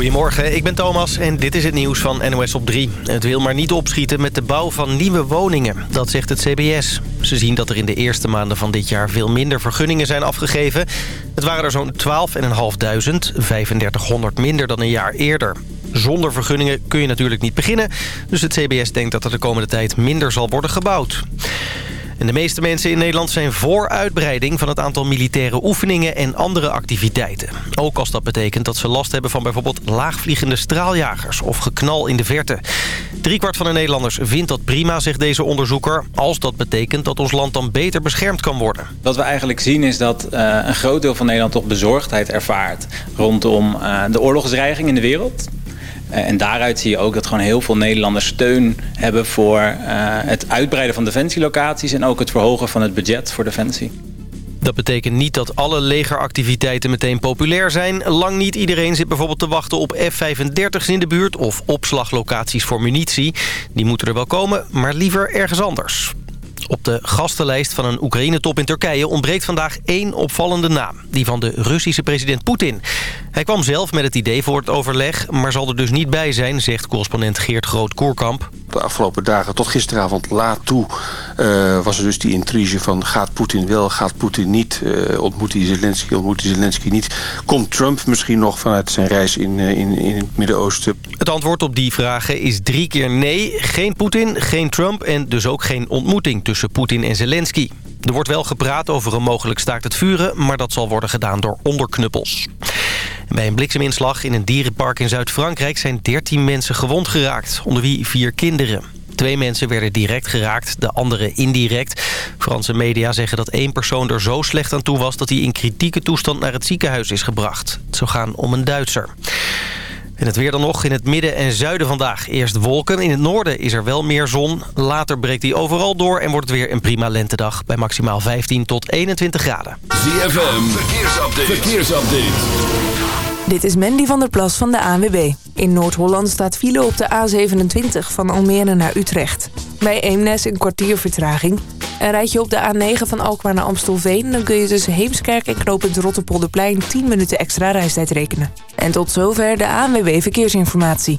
Goedemorgen, ik ben Thomas en dit is het nieuws van NOS op 3. Het wil maar niet opschieten met de bouw van nieuwe woningen, dat zegt het CBS. Ze zien dat er in de eerste maanden van dit jaar veel minder vergunningen zijn afgegeven. Het waren er zo'n 12.500, 3500 minder dan een jaar eerder. Zonder vergunningen kun je natuurlijk niet beginnen. Dus het CBS denkt dat er de komende tijd minder zal worden gebouwd. En de meeste mensen in Nederland zijn voor uitbreiding van het aantal militaire oefeningen en andere activiteiten. Ook als dat betekent dat ze last hebben van bijvoorbeeld laagvliegende straaljagers of geknal in de verte. Driekwart van de Nederlanders vindt dat prima, zegt deze onderzoeker, als dat betekent dat ons land dan beter beschermd kan worden. Wat we eigenlijk zien is dat uh, een groot deel van Nederland toch bezorgdheid ervaart rondom uh, de oorlogsdreiging in de wereld. Eh, en daaruit zie je ook dat gewoon heel veel Nederlanders steun hebben voor uh, het uitbreiden van defensielocaties en ook het verhogen van het budget voor defensie. Dat betekent niet dat alle legeractiviteiten meteen populair zijn. Lang niet iedereen zit bijvoorbeeld te wachten op F-35's in de buurt... of opslaglocaties voor munitie. Die moeten er wel komen, maar liever ergens anders. Op de gastenlijst van een Oekraïne-top in Turkije ontbreekt vandaag één opvallende naam. Die van de Russische president Poetin. Hij kwam zelf met het idee voor het overleg, maar zal er dus niet bij zijn, zegt correspondent Geert Groot-Koerkamp. De afgelopen dagen tot gisteravond laat toe uh, was er dus die intrige van gaat Poetin wel, gaat Poetin niet, uh, ontmoet hij Zelensky, ontmoet hij Zelensky niet. Komt Trump misschien nog vanuit zijn reis in, uh, in, in het Midden-Oosten? Het antwoord op die vragen is drie keer nee. Geen Poetin, geen Trump en dus ook geen ontmoeting tussen Poetin en Zelensky. Er wordt wel gepraat over een mogelijk staakt het vuren... maar dat zal worden gedaan door onderknuppels. Bij een blikseminslag in een dierenpark in Zuid-Frankrijk... zijn 13 mensen gewond geraakt, onder wie vier kinderen. Twee mensen werden direct geraakt, de andere indirect. Franse media zeggen dat één persoon er zo slecht aan toe was... dat hij in kritieke toestand naar het ziekenhuis is gebracht. Het zou gaan om een Duitser. En het weer dan nog in het midden en zuiden vandaag. Eerst wolken, in het noorden is er wel meer zon. Later breekt die overal door en wordt het weer een prima lentedag... bij maximaal 15 tot 21 graden. ZFM, verkeersupdate. verkeersupdate. Dit is Mandy van der Plas van de ANWB. In Noord-Holland staat file op de A27 van Almere naar Utrecht. Bij Eemnes een kwartier vertraging. En rijd je op de A9 van Alkmaar naar Amstelveen... dan kun je tussen Heemskerk en knooppunt Rotterpolderplein 10 minuten extra reistijd rekenen. En tot zover de ANWB Verkeersinformatie.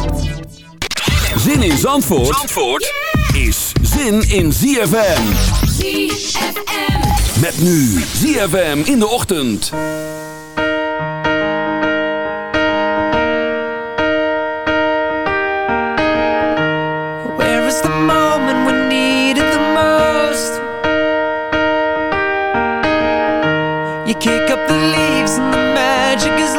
Zin in Zandvoort, Zandvoort is zin in ZFM. ZFM. Met nu ZFM in de ochtend. Where is the moment we need it the most? You kick up the leaves and the magic is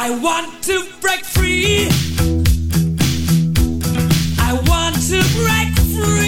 I want to break free. I want to break free.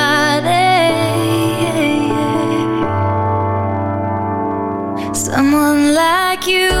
like you.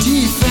defense.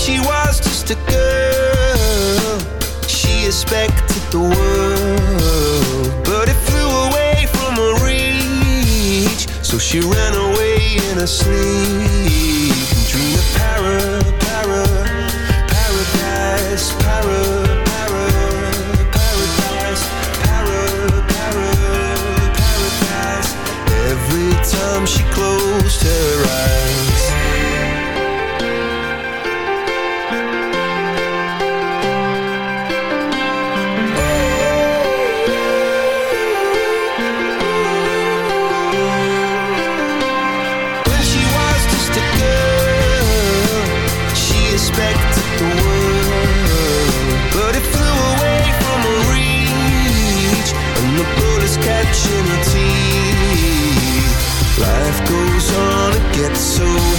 she was just a girl. She expected the world, but it flew away from her reach. So she ran away in her sleep. Dream of. it's so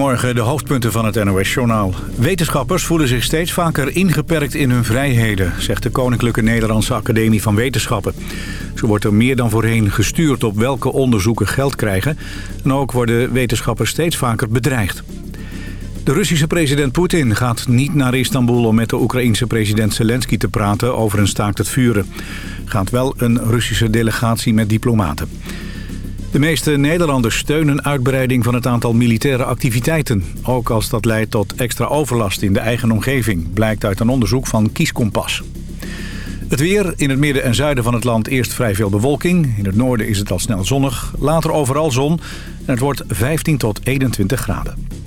Goedemorgen, de hoofdpunten van het NOS-journaal. Wetenschappers voelen zich steeds vaker ingeperkt in hun vrijheden... zegt de Koninklijke Nederlandse Academie van Wetenschappen. Zo wordt er meer dan voorheen gestuurd op welke onderzoeken geld krijgen... en ook worden wetenschappers steeds vaker bedreigd. De Russische president Poetin gaat niet naar Istanbul... om met de Oekraïense president Zelensky te praten over een staakt het vuren. Gaat wel een Russische delegatie met diplomaten. De meeste Nederlanders steunen uitbreiding van het aantal militaire activiteiten. Ook als dat leidt tot extra overlast in de eigen omgeving, blijkt uit een onderzoek van Kieskompas. Het weer, in het midden en zuiden van het land eerst vrij veel bewolking. In het noorden is het al snel zonnig, later overal zon en het wordt 15 tot 21 graden.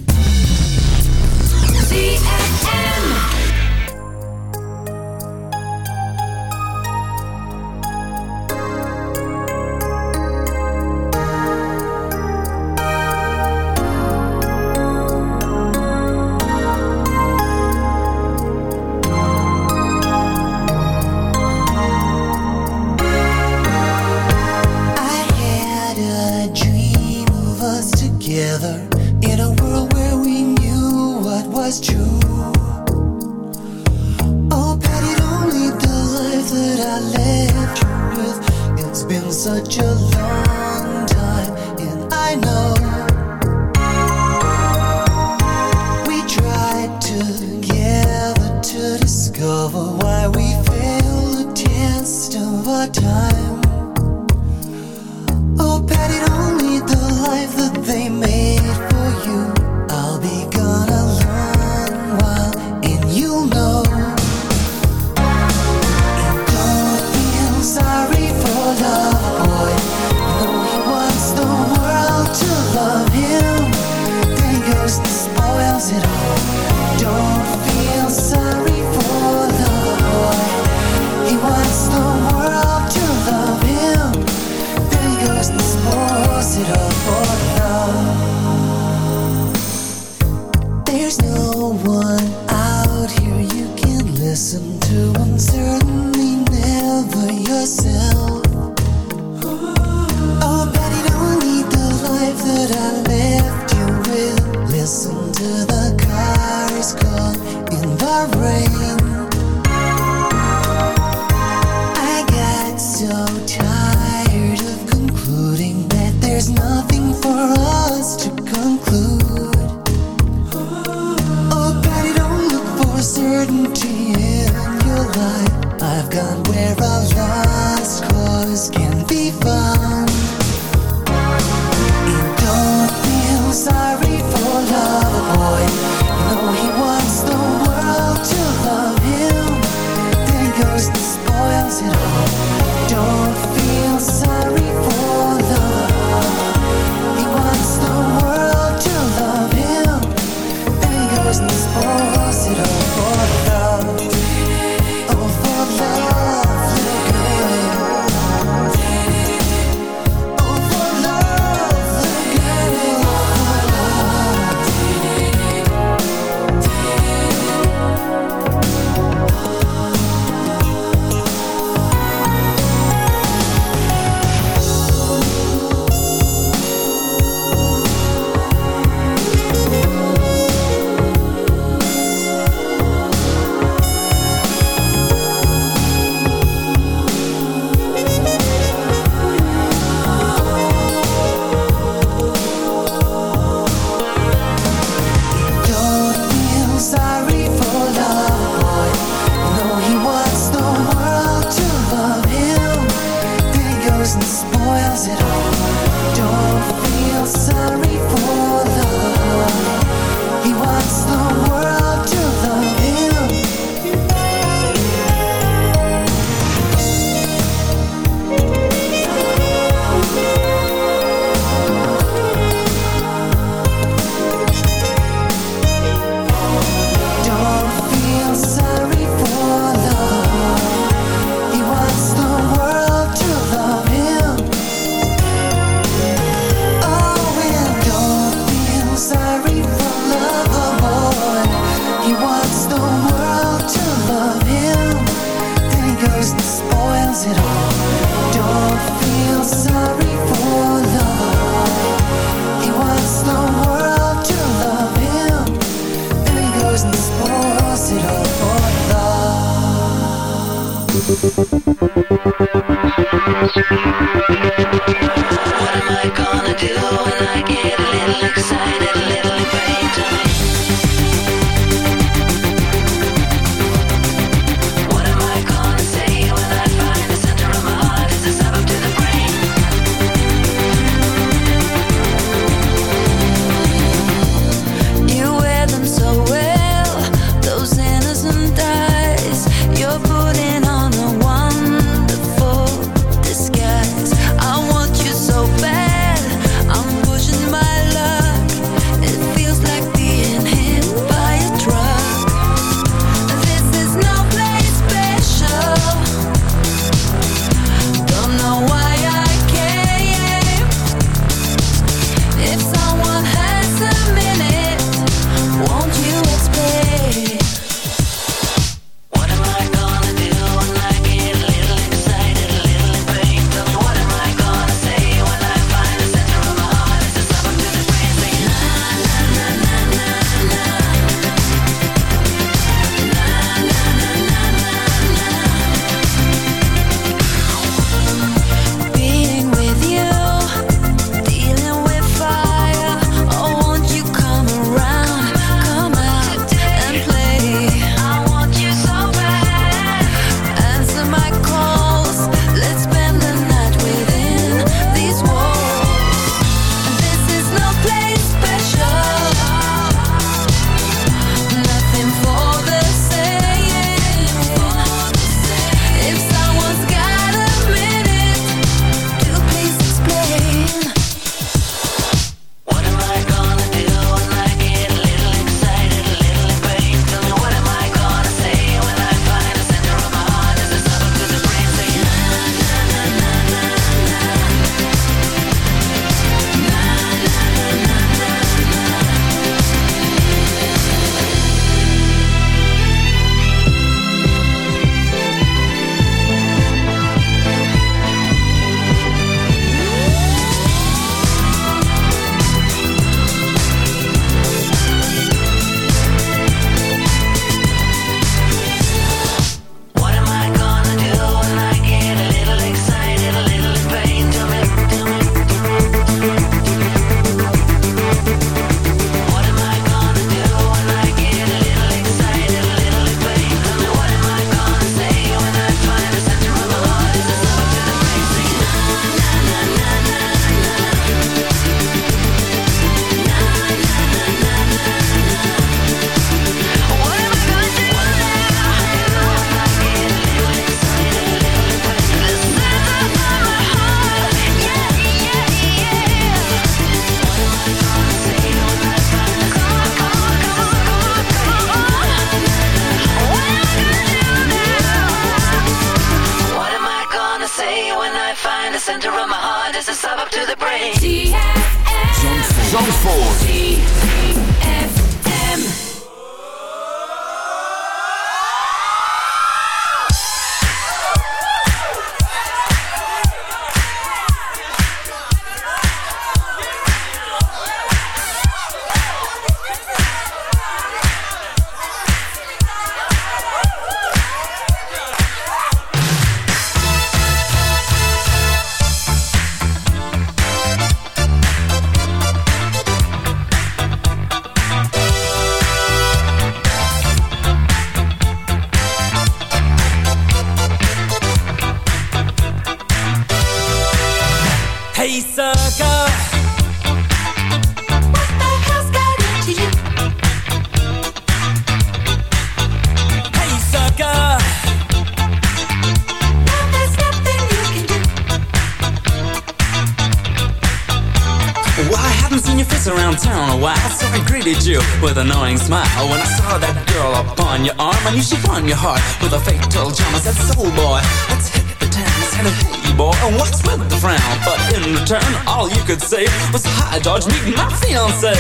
So I greeted you with a knowing smile. When I saw that girl upon your arm I knew she'd won your heart with a fatal charm. I said, soul boy, let's hit the town I said, hey boy, what's with the frown? But in return, all you could say Was, hi, George, meet my fiancé.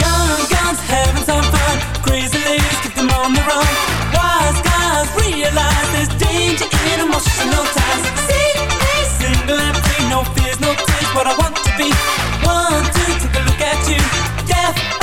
Guns, guns, having some fun Crazy ladies, keep them on the run. Wise guys realize there's danger in emotional ties. See, single and free, no fears, no tears What I want to be want to take a look at you. Death.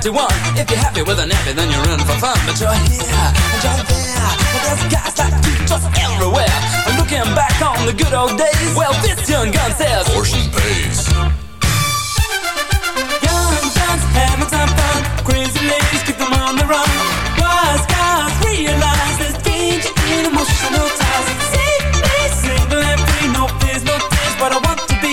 21, if you're happy with a nappy, then you're in for fun. But you're here and you're there. But there's guys like you just everywhere. And looking back on the good old days, well, this young gun says, Portion pays. Young guns having some fun. Crazy ladies keep them on the run. Wise guys realize there's danger in emotional ties. See me single and free, no fears, no tears, but I want to be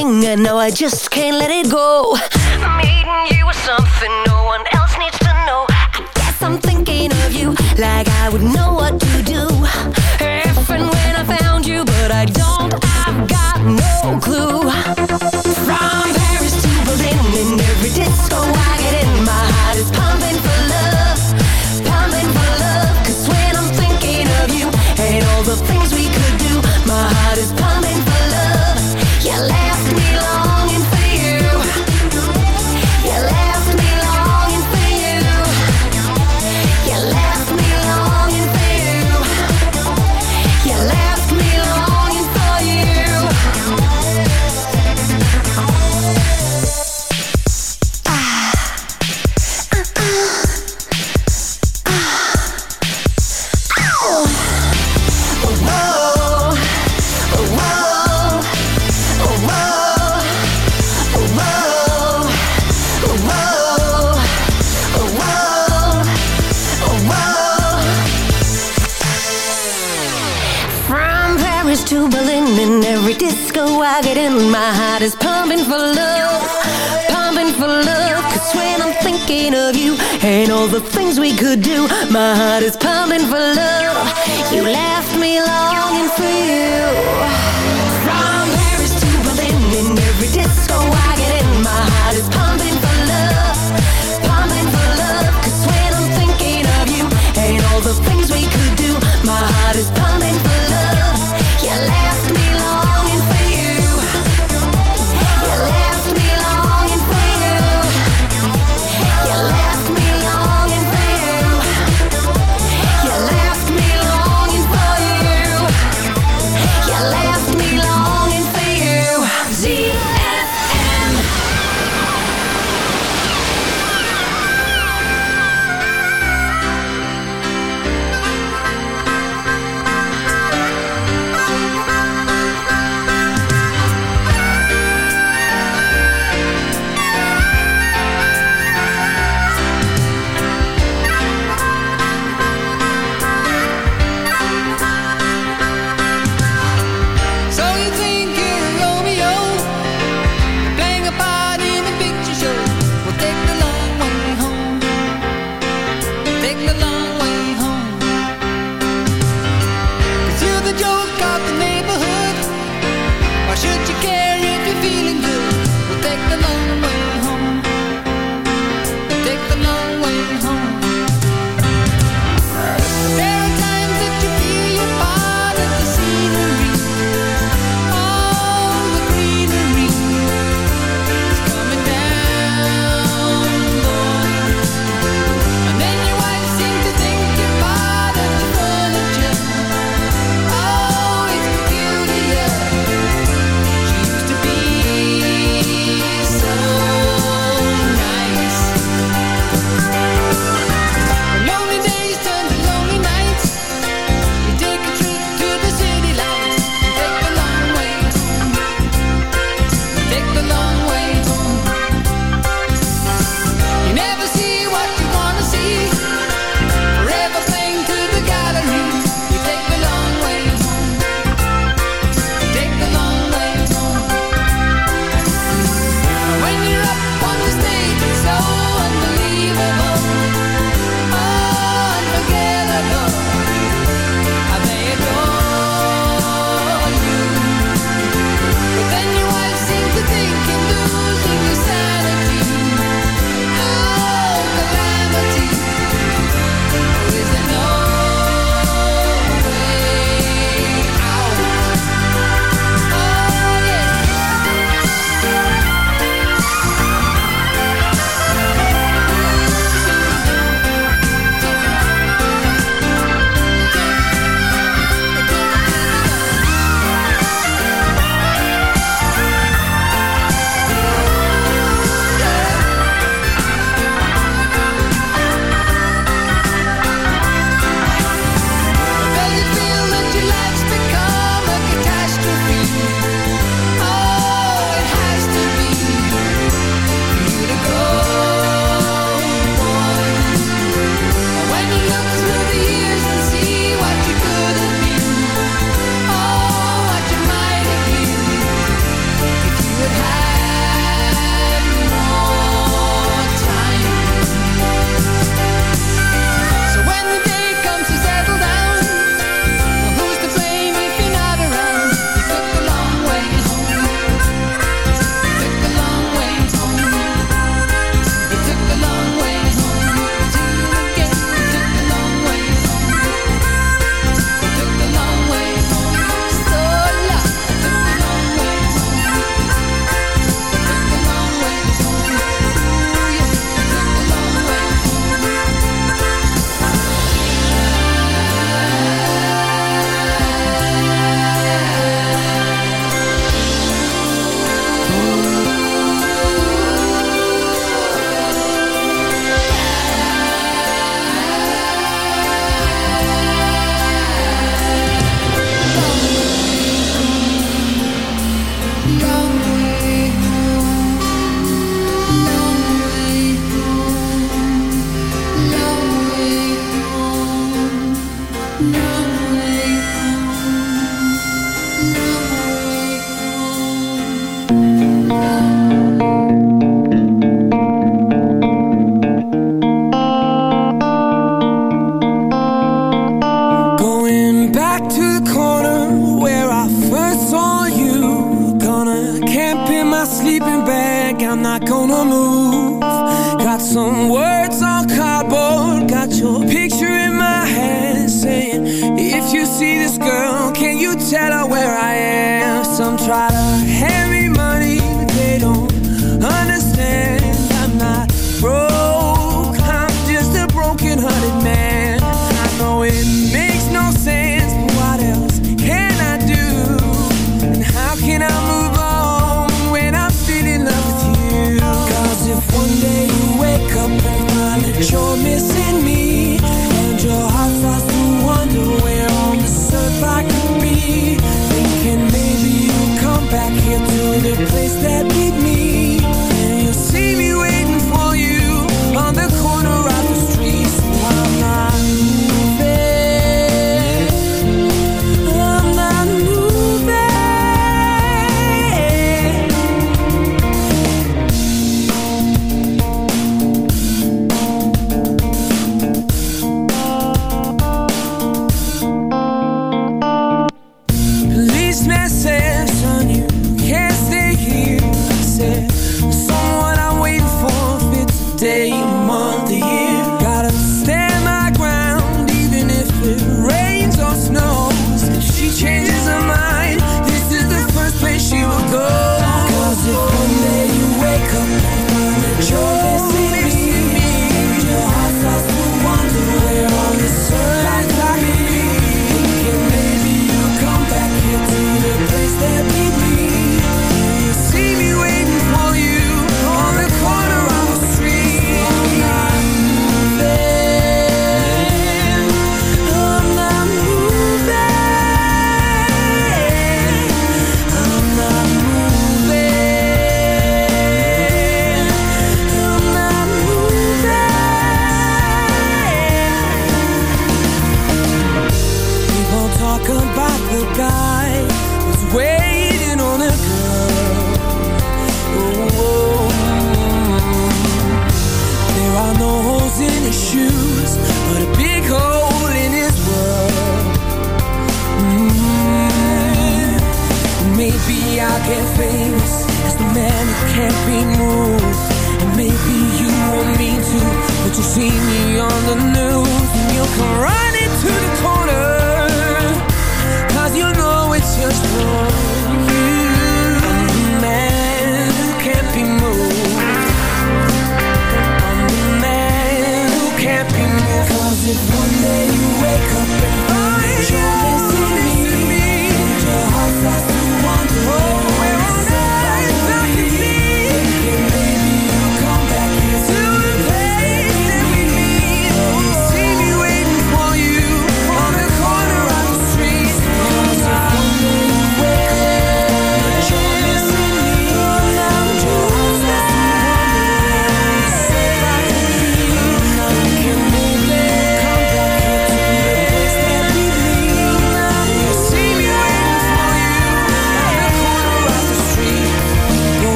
Thing, and now I just can't let it go. Meeting you was something no one else needs to know. I guess I'm thinking of you like I would know what to do. If and when I found you, but I don't, I've got no clue. all the things we could do. My heart is pounding for love. You left me longing for you. From Paris to Berlin in every disco I